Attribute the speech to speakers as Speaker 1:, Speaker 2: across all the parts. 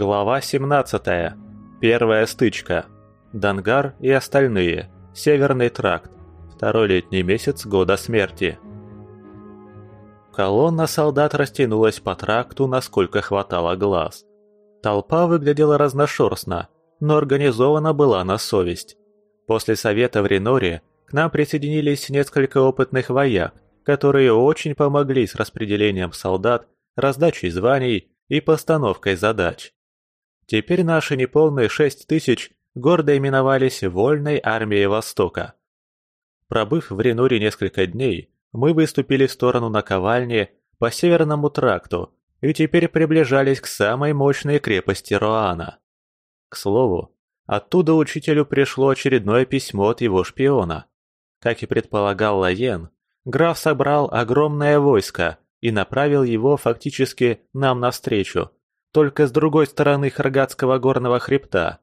Speaker 1: Глава 17. Первая стычка. Дангар и остальные. Северный тракт. Второй летний месяц года смерти. Колонна солдат растянулась по тракту, насколько хватало глаз. Толпа выглядела разношерстно, но организована была на совесть. После совета в Реноре к нам присоединились несколько опытных вояк, которые очень помогли с распределением солдат, раздачей званий и постановкой задач. Теперь наши неполные шесть тысяч гордо именовались Вольной армией Востока. Пробыв в Реноре несколько дней, мы выступили в сторону наковальни по Северному тракту и теперь приближались к самой мощной крепости Роана. К слову, оттуда учителю пришло очередное письмо от его шпиона. Как и предполагал Лаен, граф собрал огромное войско и направил его фактически нам навстречу – только с другой стороны Харгатского горного хребта.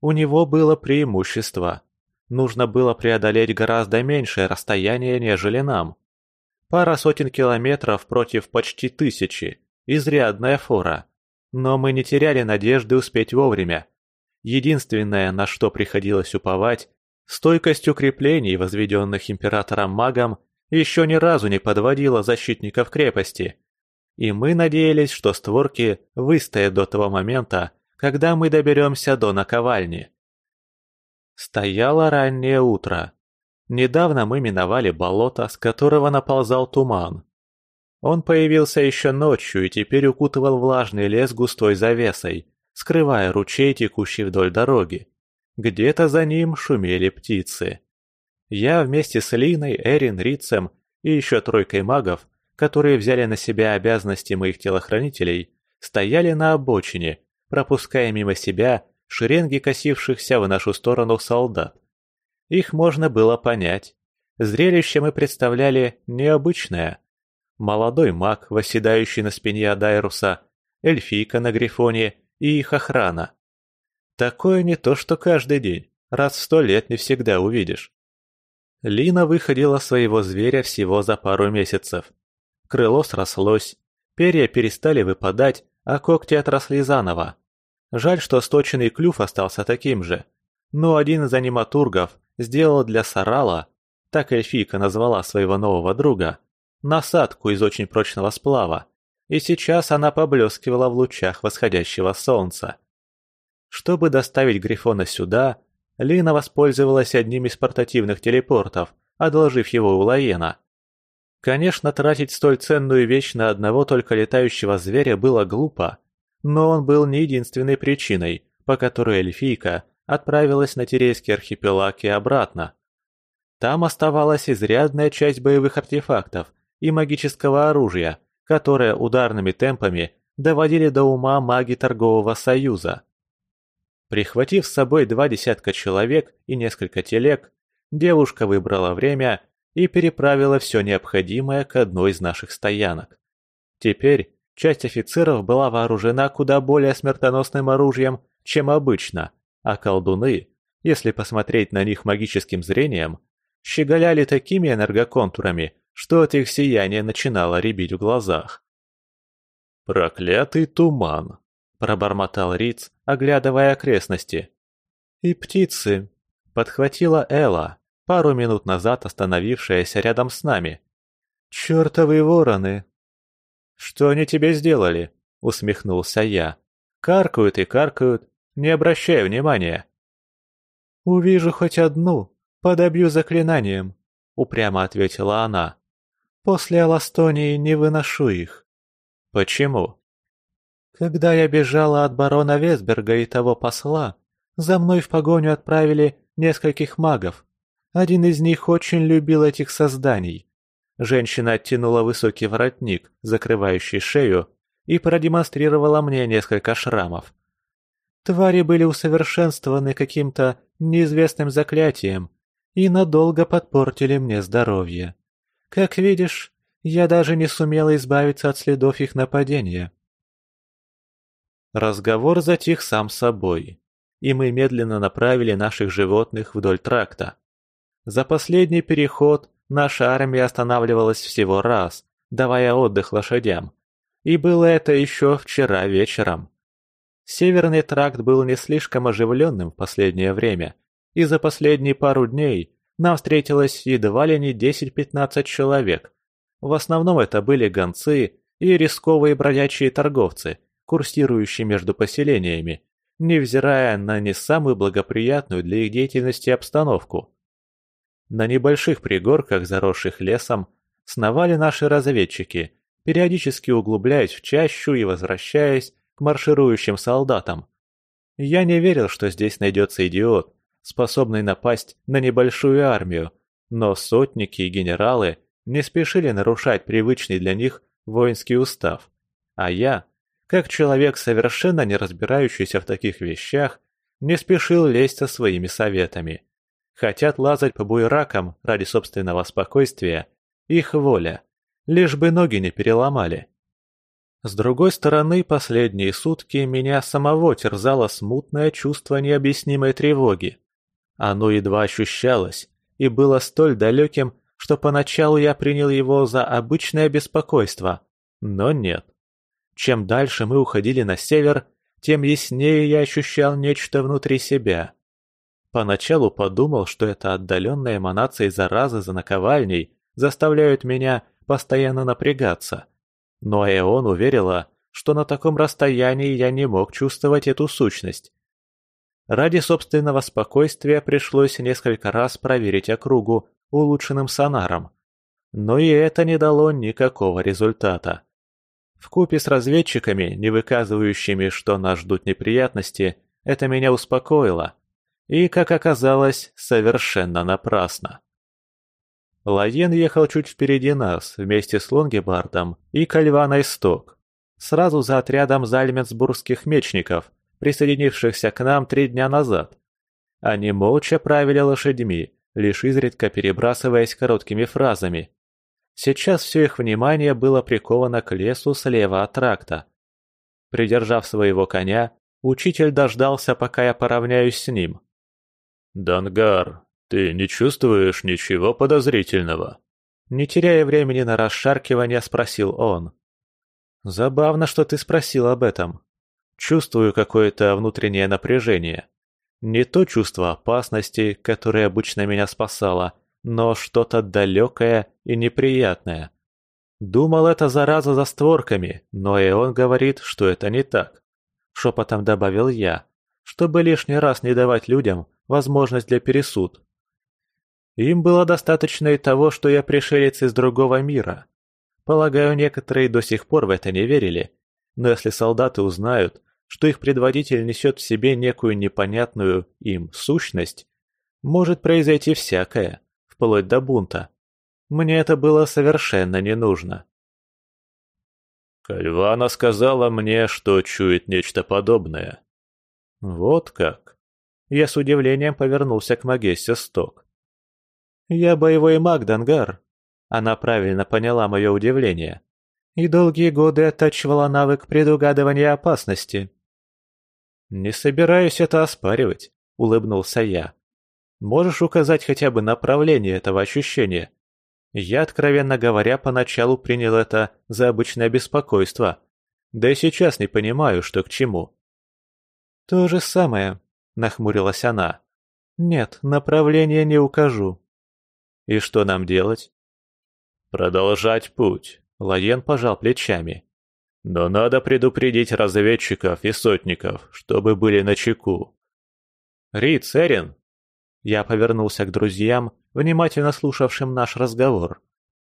Speaker 1: У него было преимущество. Нужно было преодолеть гораздо меньшее расстояние, нежели нам. Пара сотен километров против почти тысячи. Изрядная фора. Но мы не теряли надежды успеть вовремя. Единственное, на что приходилось уповать, стойкость укреплений, возведенных императором-магом, еще ни разу не подводила защитников крепости и мы надеялись, что створки выстоят до того момента, когда мы доберемся до наковальни. Стояло раннее утро. Недавно мы миновали болото, с которого наползал туман. Он появился еще ночью и теперь укутывал влажный лес густой завесой, скрывая ручей, текущий вдоль дороги. Где-то за ним шумели птицы. Я вместе с Линой, Эрин, Рицем и еще тройкой магов которые взяли на себя обязанности моих телохранителей, стояли на обочине, пропуская мимо себя шеренги косившихся в нашу сторону солдат. Их можно было понять. Зрелище мы представляли необычное. Молодой маг, восседающий на спине Адайруса, эльфийка на грифоне и их охрана. Такое не то, что каждый день, раз в сто лет не всегда увидишь. Лина выходила своего зверя всего за пару месяцев, крыло срослось, перья перестали выпадать, а когти отросли заново. Жаль, что сточенный клюв остался таким же. Но один из аниматургов сделал для Сарала, так эльфийка назвала своего нового друга, насадку из очень прочного сплава, и сейчас она поблескивала в лучах восходящего солнца. Чтобы доставить Грифона сюда, Лина воспользовалась одним из портативных телепортов, одолжив его у Лаена. Конечно, тратить столь ценную вещь на одного только летающего зверя было глупо, но он был не единственной причиной, по которой эльфийка отправилась на Терейский архипелаг и обратно. Там оставалась изрядная часть боевых артефактов и магического оружия, которое ударными темпами доводили до ума маги торгового союза. Прихватив с собой два десятка человек и несколько телег, девушка выбрала время и переправила все необходимое к одной из наших стоянок. Теперь часть офицеров была вооружена куда более смертоносным оружием, чем обычно, а колдуны, если посмотреть на них магическим зрением, щеголяли такими энергоконтурами, что от их сияния начинало рябить в глазах. «Проклятый туман!» – пробормотал Риц, оглядывая окрестности. «И птицы!» – подхватила Элла, пару минут назад остановившаяся рядом с нами. «Чёртовы вороны!» «Что они тебе сделали?» — усмехнулся я. «Каркают и каркают, не обращай внимания». «Увижу хоть одну, подобью заклинанием», — упрямо ответила она. «После Аластонии не выношу их». «Почему?» «Когда я бежала от барона Весберга и того посла, за мной в погоню отправили нескольких магов. Один из них очень любил этих созданий. Женщина оттянула высокий воротник, закрывающий шею, и продемонстрировала мне несколько шрамов. Твари были усовершенствованы каким-то неизвестным заклятием и надолго подпортили мне здоровье. Как видишь, я даже не сумела избавиться от следов их нападения. Разговор затих сам собой, и мы медленно направили наших животных вдоль тракта. За последний переход наша армия останавливалась всего раз, давая отдых лошадям. И было это еще вчера вечером. Северный тракт был не слишком оживленным в последнее время, и за последние пару дней нам встретилось едва ли не 10-15 человек. В основном это были гонцы и рисковые бродячие торговцы, курсирующие между поселениями, невзирая на не самую благоприятную для их деятельности обстановку. На небольших пригорках, заросших лесом, сновали наши разведчики, периодически углубляясь в чащу и возвращаясь к марширующим солдатам. Я не верил, что здесь найдется идиот, способный напасть на небольшую армию, но сотники и генералы не спешили нарушать привычный для них воинский устав. А я, как человек, совершенно не разбирающийся в таких вещах, не спешил лезть со своими советами. Хотят лазать по буеракам ради собственного спокойствия, их воля, лишь бы ноги не переломали. С другой стороны, последние сутки меня самого терзало смутное чувство необъяснимой тревоги. Оно едва ощущалось и было столь далеким, что поначалу я принял его за обычное беспокойство, но нет. Чем дальше мы уходили на север, тем яснее я ощущал нечто внутри себя. Поначалу подумал, что это отдаленные эманации заразы за наковальней заставляют меня постоянно напрягаться. Но Эон уверила, что на таком расстоянии я не мог чувствовать эту сущность. Ради собственного спокойствия пришлось несколько раз проверить округу улучшенным сонаром. Но и это не дало никакого результата. Вкупе с разведчиками, не выказывающими, что нас ждут неприятности, это меня успокоило. И, как оказалось, совершенно напрасно. Лаен ехал чуть впереди нас, вместе с Лонгебардом и Кальваной Сток. Сразу за отрядом зальменсбургских мечников, присоединившихся к нам три дня назад. Они молча правили лошадьми, лишь изредка перебрасываясь короткими фразами. Сейчас все их внимание было приковано к лесу слева от тракта. Придержав своего коня, учитель дождался, пока я поравняюсь с ним. «Дангар, ты не чувствуешь ничего подозрительного?» Не теряя времени на расшаркивание, спросил он. «Забавно, что ты спросил об этом. Чувствую какое-то внутреннее напряжение. Не то чувство опасности, которое обычно меня спасало, но что-то далекое и неприятное. Думал, это зараза за створками, но и он говорит, что это не так. Шепотом добавил я, чтобы лишний раз не давать людям возможность для пересуд. Им было достаточно и того, что я пришелец из другого мира. Полагаю, некоторые до сих пор в это не верили, но если солдаты узнают, что их предводитель несет в себе некую непонятную им сущность, может произойти всякое вплоть до бунта. Мне это было совершенно не нужно. Кальвана сказала мне, что чует нечто подобное. Вот как. Я с удивлением повернулся к Магессе Сток. Я боевой маг, Дангар. Она правильно поняла мое удивление. И долгие годы оттачивала навык предугадывания опасности. «Не собираюсь это оспаривать», — улыбнулся я. Можешь указать хотя бы направление этого ощущения? Я, откровенно говоря, поначалу принял это за обычное беспокойство. Да и сейчас не понимаю, что к чему. «То же самое», — нахмурилась она. «Нет, направление не укажу». «И что нам делать?» «Продолжать путь», — Лаен пожал плечами. «Но надо предупредить разведчиков и сотников, чтобы были начеку». «Рид, Эрин!» Я повернулся к друзьям, внимательно слушавшим наш разговор.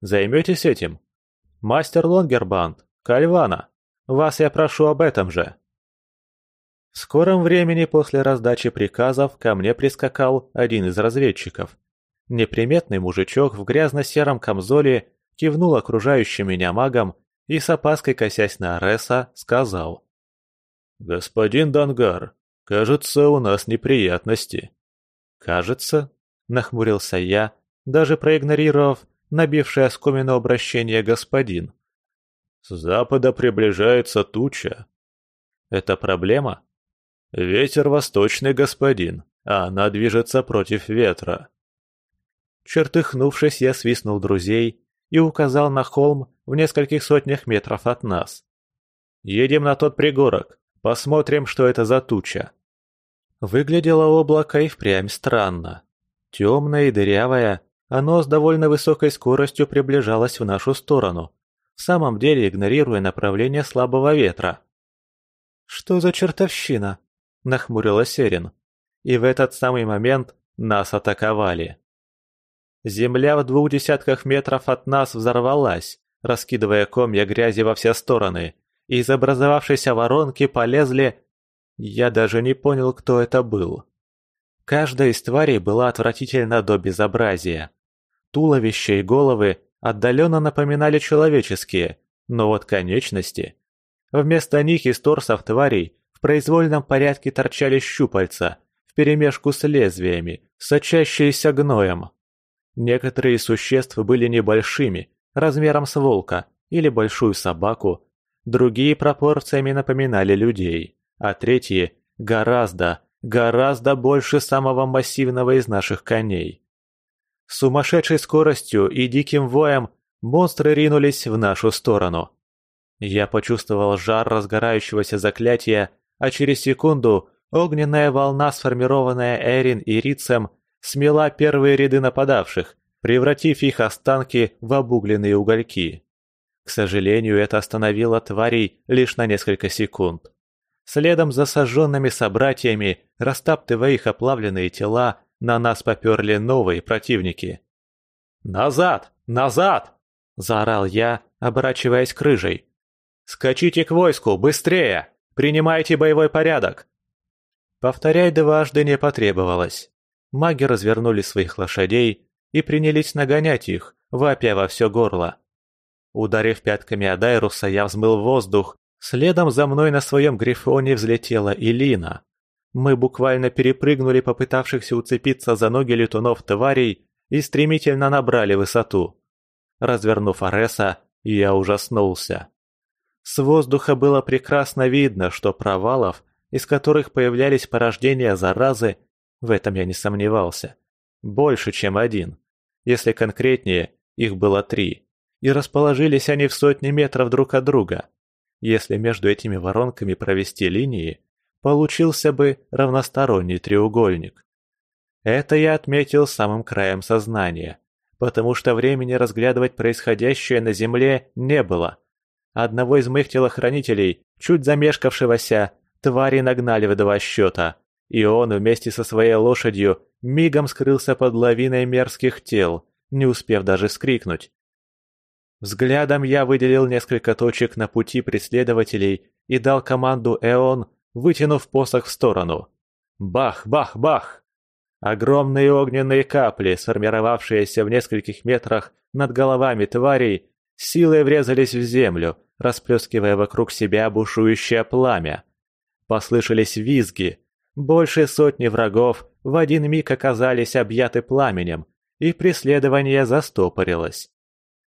Speaker 1: «Займетесь этим? Мастер Лонгербанд, Кальвана, вас я прошу об этом же». В скором времени после раздачи приказов ко мне прискакал один из разведчиков. Неприметный мужичок в грязно-сером камзоле кивнул окружающим меня магом и с опаской косясь на Ареса сказал. «Господин Дангар, кажется, у нас неприятности». «Кажется», — нахмурился я, даже проигнорировав набившее оскомину обращение господин. «С запада приближается туча». «Это проблема?» «Ветер восточный, господин, а она движется против ветра». Чертыхнувшись, я свистнул друзей и указал на холм в нескольких сотнях метров от нас. «Едем на тот пригорок, Посмотрим, что это за туча. Выглядело облако и впрямь странно. Темное и дырявое, оно с довольно высокой скоростью приближалось в нашу сторону, в самом деле игнорируя направление слабого ветра. «Что за чертовщина?» – нахмурилась Эрин. И в этот самый момент нас атаковали. Земля в двух десятках метров от нас взорвалась, раскидывая комья грязи во все стороны, и из образовавшейся воронки полезли... Я даже не понял, кто это был. Каждая из тварей была отвратительна до безобразия. Туловища и головы отдаленно напоминали человеческие, но вот конечности... Вместо них из торсов тварей в произвольном порядке торчали щупальца, вперемешку с лезвиями, сочащиеся гноем. Некоторые из существ были небольшими, размером с волка или большую собаку, другие пропорциями напоминали людей, а третьи – гораздо, гораздо больше самого массивного из наших коней. С сумасшедшей скоростью и диким воем монстры ринулись в нашу сторону. Я почувствовал жар разгорающегося заклятия, а через секунду огненная волна, сформированная Эрин и Рицем, смела первые ряды нападавших, превратив их останки в обугленные угольки. К сожалению, это остановило тварей лишь на несколько секунд. Следом за сожженными собратьями, растаптывая их оплавленные тела, на нас поперли новые противники. «Назад! Назад!» – заорал я, оборачиваясь к рыжей. «Скачите к войску, быстрее! Принимайте боевой порядок!» Повторять дважды не потребовалось. Маги развернули своих лошадей и принялись нагонять их, вопя во все горло. Ударив пятками о Дайруса, я взмыл воздух, следом за мной на своем грифоне взлетела Илина. Мы буквально перепрыгнули попытавшихся уцепиться за ноги летунов тварей и стремительно набрали высоту. Развернув Ареса, я ужаснулся. С воздуха было прекрасно видно, что провалов, из которых появлялись порождения заразы, в этом я не сомневался, больше, чем один. Если конкретнее, их было три. И расположились они в сотни метров друг от друга. Если между этими воронками провести линии, получился бы равносторонний треугольник. Это я отметил самым краем сознания, потому что времени разглядывать происходящее на Земле не было. Одного из моих телохранителей, чуть замешкавшегося, твари нагнали в два счета, и он вместе со своей лошадью мигом скрылся под лавиной мерзких тел, не успев даже скрикнуть. Взглядом я выделил несколько точек на пути преследователей и дал команду Эон вытянув посох в сторону. Бах, бах, бах! Огромные огненные капли, сформировавшиеся в нескольких метрах над головами тварей, силой врезались в землю, расплескивая вокруг себя бушующее пламя. Послышались визги. Больше сотни врагов в один миг оказались объяты пламенем, и преследование застопорилось.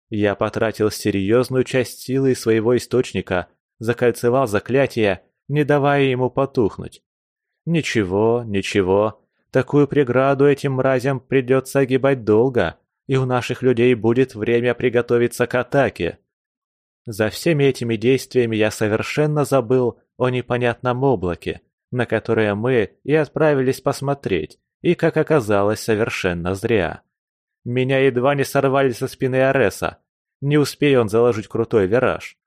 Speaker 1: Я потратил серьезную часть силы своего источника, закольцевал заклятие не давая ему потухнуть. Ничего, ничего, такую преграду этим мразям придется огибать долго, и у наших людей будет время приготовиться к атаке. За всеми этими действиями я совершенно забыл о непонятном облаке, на которое мы и отправились посмотреть, и, как оказалось, совершенно зря. Меня едва не сорвали со спины Ареса, не успея он заложить крутой вираж.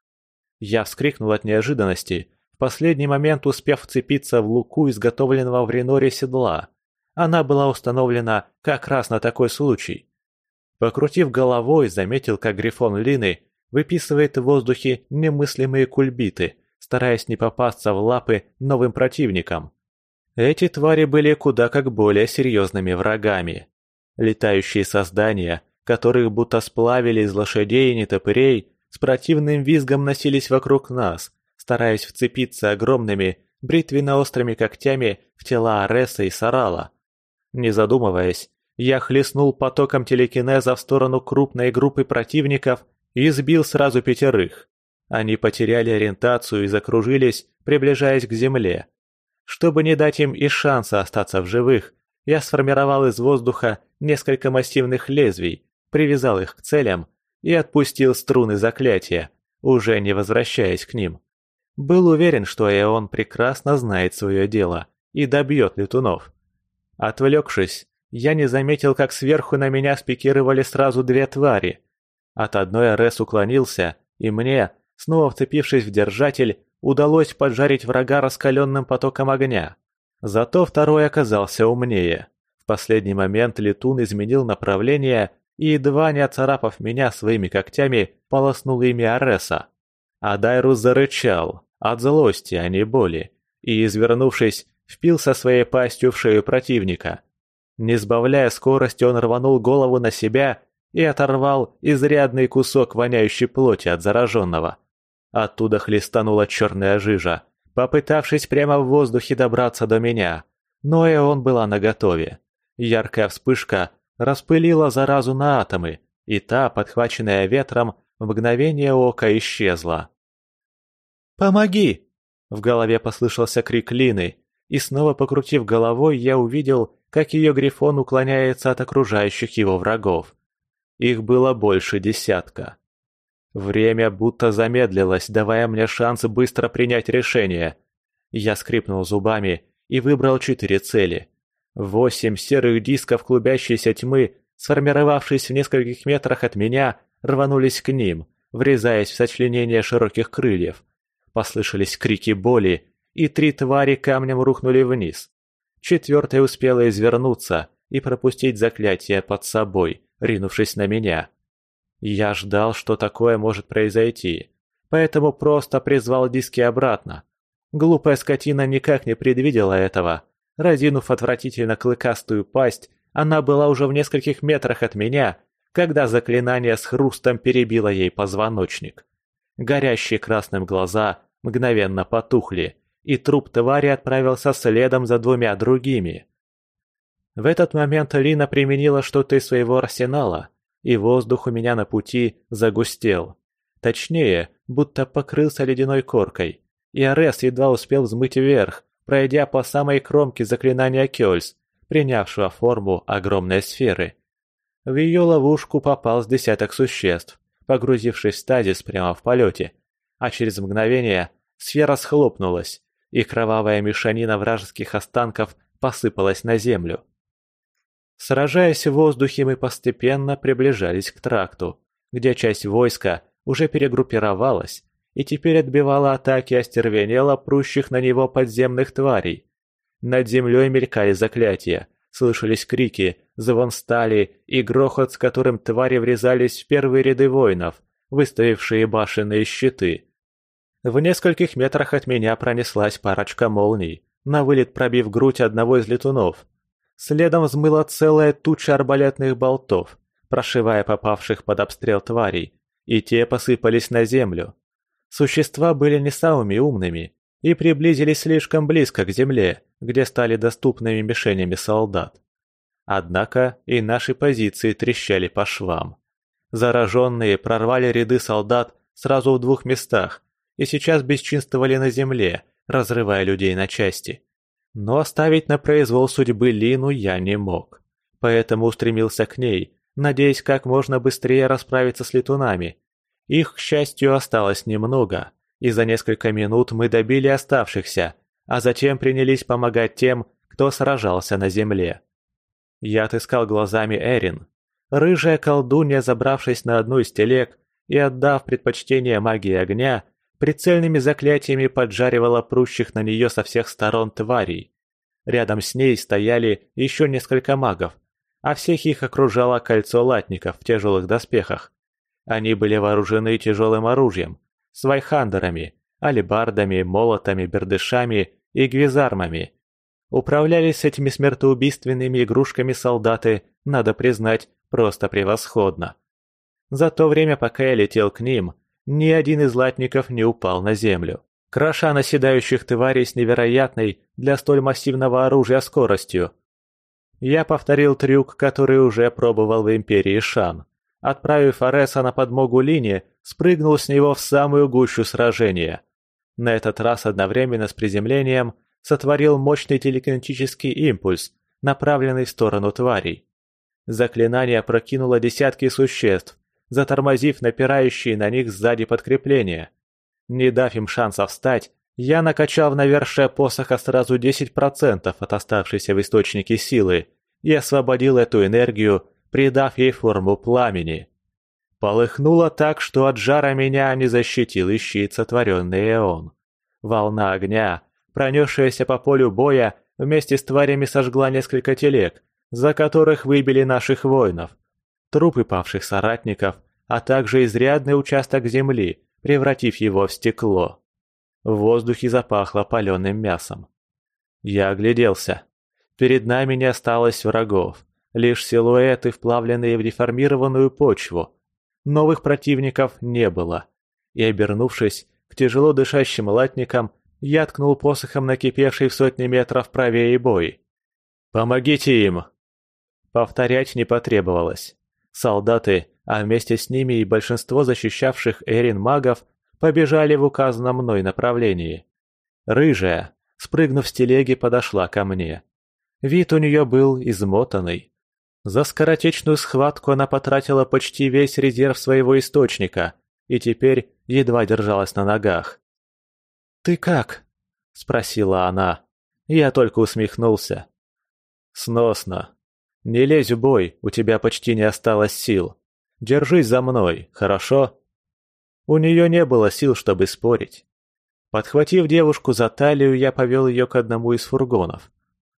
Speaker 1: Я вскрикнул от неожиданности, последний момент успев вцепиться в луку, изготовленного в Реноре седла. Она была установлена как раз на такой случай. Покрутив головой, заметил, как Грифон Лины выписывает в воздухе немыслимые кульбиты, стараясь не попасться в лапы новым противникам. Эти твари были куда как более серьезными врагами. Летающие создания, которых будто сплавили из лошадей и нетопырей, с противным визгом носились вокруг нас, стараясь вцепиться огромными, бритвенно-острыми когтями в тела Ареса и Сарала. Не задумываясь, я хлестнул потоком телекинеза в сторону крупной группы противников и сбил сразу пятерых. Они потеряли ориентацию и закружились, приближаясь к земле. Чтобы не дать им и шанса остаться в живых, я сформировал из воздуха несколько массивных лезвий, привязал их к целям и отпустил струны заклятия, уже не возвращаясь к ним. Был уверен, что Эон прекрасно знает свое дело и добьет летунов. Отвлекшись, я не заметил, как сверху на меня спикировали сразу две твари. От одной РС уклонился, и мне, снова вцепившись в держатель, удалось поджарить врага раскаленным потоком огня. Зато второй оказался умнее. В последний момент летун изменил направление и, едва не оцарапав меня своими когтями, полоснул ими Ареса. А Дайрус зарычал, от злости, а не боли, и, извернувшись, впился своей пастью в шею противника. Не сбавляя скорости, он рванул голову на себя и оторвал изрядный кусок воняющей плоти от зараженного. Оттуда хлестанула черная жижа, попытавшись прямо в воздухе добраться до меня. Но и он была наготове. Яркая вспышка распылила заразу на атомы, и та, подхваченная ветром, в мгновение ока исчезла. «Помоги!» В голове послышался крик Лины, и снова покрутив головой, я увидел, как ее грифон уклоняется от окружающих его врагов. Их было больше десятка. Время будто замедлилось, давая мне шанс быстро принять решение. Я скрипнул зубами и выбрал четыре цели. Восемь серых дисков клубящейся тьмы, сформировавшись в нескольких метрах от меня, рванулись к ним, врезаясь в сочленение широких крыльев. Послышались крики боли, и три твари камнем рухнули вниз. Четвертая успела извернуться и пропустить заклятие под собой, ринувшись на меня. Я ждал, что такое может произойти, поэтому просто призвал диски обратно. Глупая скотина никак не предвидела этого. Разинув отвратительно клыкастую пасть, она была уже в нескольких метрах от меня, когда заклинание с хрустом перебило ей позвоночник. Горящие красным глаза мгновенно потухли, и труп твари отправился следом за двумя другими. В этот момент Лина применила что-то из своего арсенала, и воздух у меня на пути загустел. Точнее, будто покрылся ледяной коркой, и Арес едва успел взмыть вверх, пройдя по самой кромке заклинания Кёльс, принявшего форму огромной сферы. В ее ловушку попал с десяток существ, погрузившись в стазис прямо в полете, а через мгновение сфера схлопнулась, и кровавая мешанина вражеских останков посыпалась на землю. Сражаясь в воздухе, мы постепенно приближались к тракту, где часть войска уже перегруппировалась и теперь отбивала атаки остервенело прущих на него подземных тварей. Над землей мелькали заклятия, слышались крики, звон стали и грохот, с которым твари врезались в первые ряды воинов, выставившие башенные щиты. В нескольких метрах от меня пронеслась парочка молний, на вылет пробив грудь одного из летунов, Следом взмыла целая туча арбалетных болтов, прошивая попавших под обстрел тварей, и те посыпались на землю. Существа были не самыми умными и приблизились слишком близко к земле, где стали доступными мишенями солдат. Однако и наши позиции трещали по швам. Зараженные прорвали ряды солдат сразу в двух местах и сейчас бесчинствовали на земле, разрывая людей на части. Но оставить на произвол судьбы Лину я не мог. Поэтому устремился к ней, надеясь как можно быстрее расправиться с летунами. Их, к счастью, осталось немного, и за несколько минут мы добили оставшихся, а затем принялись помогать тем, кто сражался на земле. Я отыскал глазами Эрин. Рыжая колдунья, забравшись на одну из телег и отдав предпочтение магии огня, прицельными заклятиями поджаривала прущих на нее со всех сторон тварей. Рядом с ней стояли еще несколько магов, а всех их окружало кольцо латников в тяжелых доспехах. Они были вооружены тяжелым оружием, свайхандерами, алебардами, молотами, бердышами и гвизармами. Управлялись этими смертоубийственными игрушками солдаты, надо признать, просто превосходно. За то время, пока я летел к ним, ни один из латников не упал на землю, кроша наседающих тварей с невероятной для столь массивного оружия скоростью. Я повторил трюк, который уже пробовал в Империи Шан. Отправив Ареса на подмогу Лине, спрыгнул с него в самую гущу сражения. На этот раз одновременно с приземлением сотворил мощный телекинетический импульс, направленный в сторону тварей. Заклинание прокинуло десятки существ, затормозив напирающие на них сзади подкрепления. Не дав им шанса встать, я накачал в навершие посоха сразу 10% от оставшейся в источнике силы и освободил эту энергию, придав ей форму пламени. Полыхнуло так, что от жара меня не защитил и щит, сотворенный Эон. Волна огня, пронесшаяся по полю боя, вместе с тварями сожгла несколько телег, за которых выбили наших воинов. Трупы павших соратников, а также изрядный участок земли, превратив его в стекло. В воздухе запахло паленым мясом. Я огляделся. Перед нами не осталось врагов, лишь силуэты, вплавленные в деформированную почву, Новых противников не было. И, обернувшись к тяжело дышащим латникам, я ткнул посохом накипевший в сотни метров правее бой. «Помогите им!» Повторять не потребовалось. Солдаты, а вместе с ними и большинство защищавших Эрин магов, побежали в указанном мной направлении. Рыжая, спрыгнув с телеги, подошла ко мне. Вид у нее был измотанный. За скоротечную схватку она потратила почти весь резерв своего источника и теперь едва держалась на ногах. «Ты как?» – спросила она. Я только усмехнулся. «Сносно. Не лезь в бой, у тебя почти не осталось сил. Держись за мной, хорошо?» У нее не было сил, чтобы спорить. Подхватив девушку за талию, я повел ее к одному из фургонов.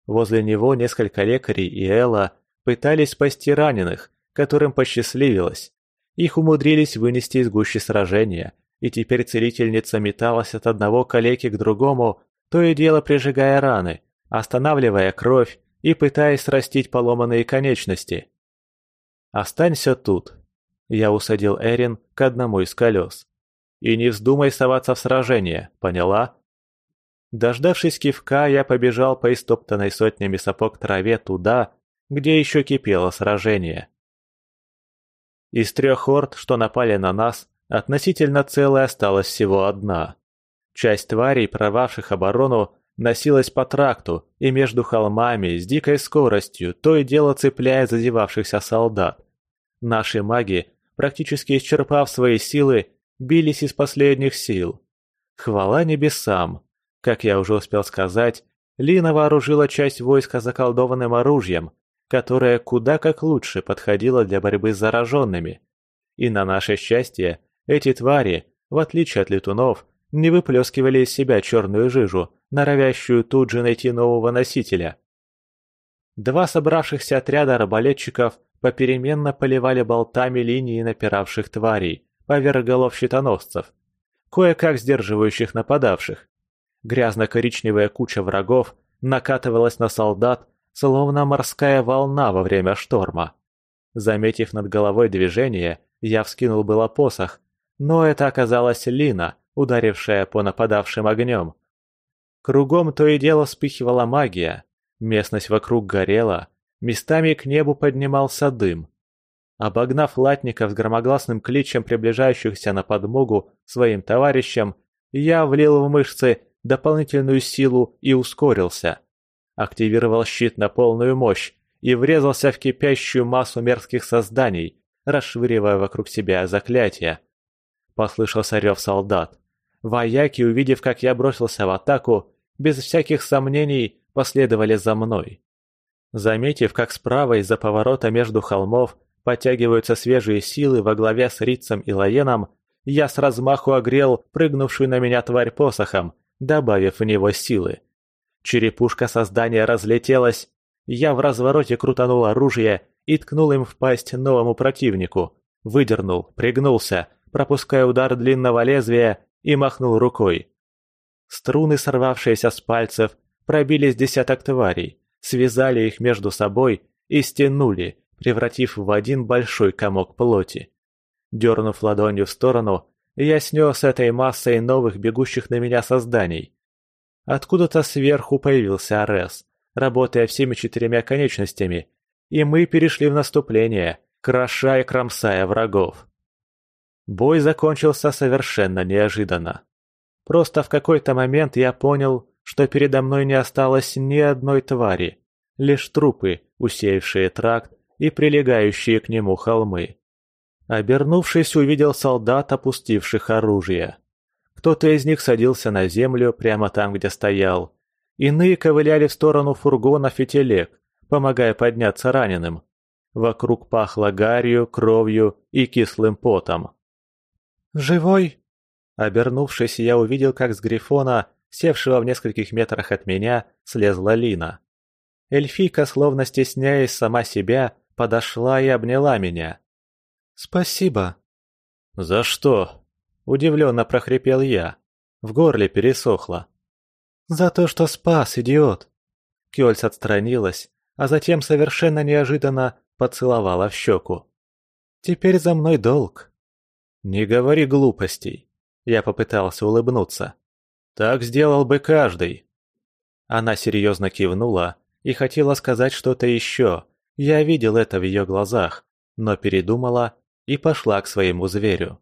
Speaker 1: Возле него несколько лекарей и Элла пытались спасти раненых, которым посчастливилось. Их умудрились вынести из гущи сражения, и теперь целительница металась от одного калеки к другому, то и дело прижигая раны, останавливая кровь и пытаясь срастить поломанные конечности. «Останься тут», — я усадил Эрин к одному из колес. «И не вздумай соваться в сражение, поняла?» Дождавшись кивка, я побежал по истоптанной сотнями сапог траве туда, где еще кипело сражение. Из трех орд, что напали на нас, относительно целой осталась всего одна. Часть тварей, прорвавших оборону, носилась по тракту и между холмами с дикой скоростью, то и дело цепляя зазевавшихся солдат. Наши маги, практически исчерпав свои силы, бились из последних сил. Хвала небесам! Как я уже успел сказать, Лина вооружила часть войска заколдованным оружием, которая куда как лучше подходила для борьбы с зараженными. И на наше счастье, эти твари, в отличие от летунов, не выплескивали из себя черную жижу, норовящую тут же найти нового носителя. Два собравшихся отряда арбалетчиков попеременно поливали болтами линии напиравших тварей, поверх голов щитоносцев, кое-как сдерживающих нападавших. Грязно-коричневая куча врагов накатывалась на солдат словно морская волна во время шторма. Заметив над головой движение, я вскинул было посох, но это оказалась Лина, ударившая по нападавшим огнем. Кругом то и дело вспыхивала магия, местность вокруг горела, местами к небу поднимался дым. Обогнав латников с громогласным кличем приближающихся на подмогу своим товарищам, я влил в мышцы дополнительную силу и ускорился активировал щит на полную мощь и врезался в кипящую массу мерзких созданий, расшвыривая вокруг себя заклятия. Послышался рев солдат. Вояки, увидев, как я бросился в атаку, без всяких сомнений последовали за мной. Заметив, как справа из-за поворота между холмов подтягиваются свежие силы во главе с Рицем и Лаеном, я с размаху огрел прыгнувшую на меня тварь посохом, добавив в него силы. Черепушка создания разлетелась. Я в развороте крутанул оружие и ткнул им в пасть новому противнику. Выдернул, пригнулся, пропуская удар длинного лезвия и махнул рукой. Струны, сорвавшиеся с пальцев, пробились десяток тварей, связали их между собой и стянули, превратив в один большой комок плоти. Дернув ладонью в сторону, я снес этой массой новых бегущих на меня созданий. Откуда-то сверху появился Арес, работая всеми четырьмя конечностями, и мы перешли в наступление, кроша и кромсая врагов. Бой закончился совершенно неожиданно. Просто в какой-то момент я понял, что передо мной не осталось ни одной твари, лишь трупы, усеявшие тракт и прилегающие к нему холмы. Обернувшись, увидел солдат, опустивших оружие. Кто-то из них садился на землю прямо там, где стоял. Иные ковыляли в сторону фургонов и телег, помогая подняться раненым. Вокруг пахло гарью, кровью и кислым потом.
Speaker 2: «Живой?»
Speaker 1: Обернувшись, я увидел, как с Грифона, севшего в нескольких метрах от меня, слезла Лина. Эльфийка, словно стесняясь сама себя, подошла и обняла меня.
Speaker 2: «Спасибо».
Speaker 1: «За что?» – удивленно прохрипел я. В горле пересохло.
Speaker 2: «За то, что спас, идиот!»
Speaker 1: Кёльс отстранилась, а затем совершенно неожиданно поцеловала в щеку. «Теперь за мной долг». «Не говори глупостей». Я попытался улыбнуться. «Так сделал бы каждый». Она серьезно кивнула и хотела сказать что-то еще. Я видел это в ее глазах, но передумала и пошла к своему зверю.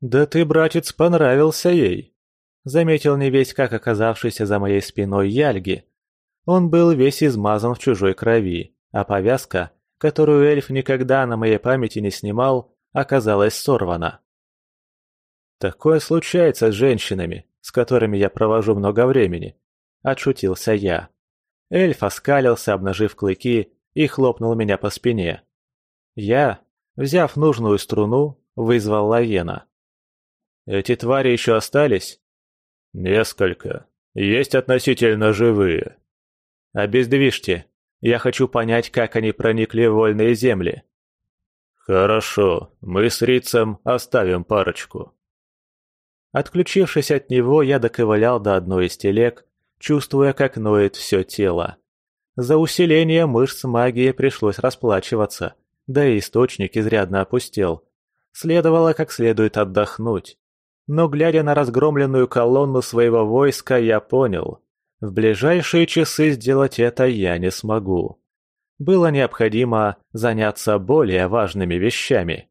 Speaker 1: «Да ты, братец, понравился ей», — заметил не весь как оказавшийся за моей спиной Яльги. Он был весь измазан в чужой крови, а повязка, которую эльф никогда на моей памяти не снимал, оказалась сорвана. «Такое случается с женщинами, с которыми я провожу много времени», — отшутился я. Эльф оскалился, обнажив клыки, и хлопнул меня по спине. Я, взяв нужную струну, вызвал Лаена. «Эти твари еще остались?» «Несколько. Есть относительно живые». «Обездвижьте. Я хочу понять, как они проникли в вольные земли». «Хорошо. Мы с Рицем оставим парочку». Отключившись от него, я доковылял до одной из телег, чувствуя, как ноет все тело. За усиление мышц магии пришлось расплачиваться, да и источник изрядно опустел. Следовало как следует отдохнуть. Но глядя на разгромленную колонну своего войска, я понял, в ближайшие часы сделать это я не смогу. Было необходимо заняться более важными вещами.